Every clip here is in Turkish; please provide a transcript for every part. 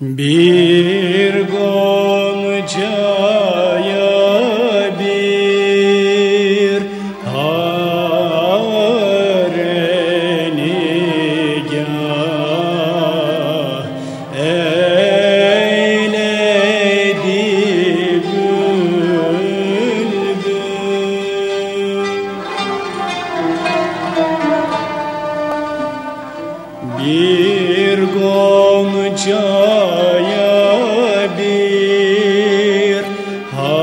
Bir goncaya bir harenigah eyledi bülbül. Bir goncaya bir harenigah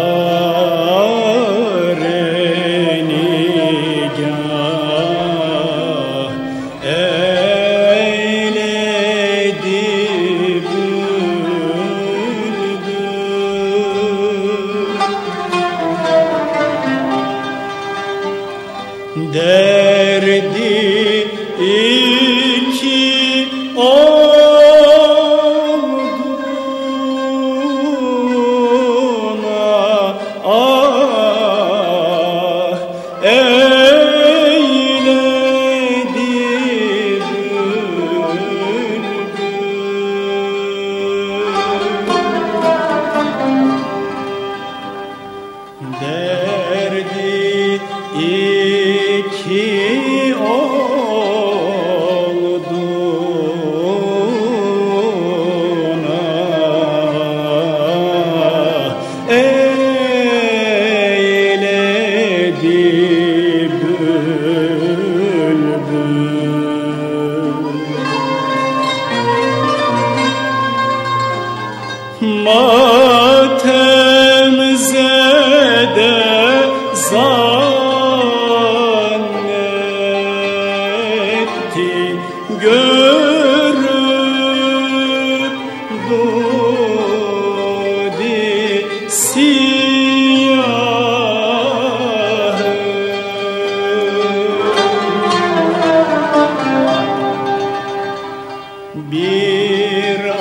eyledi bülbül. Derdi zannettim gönlüm Here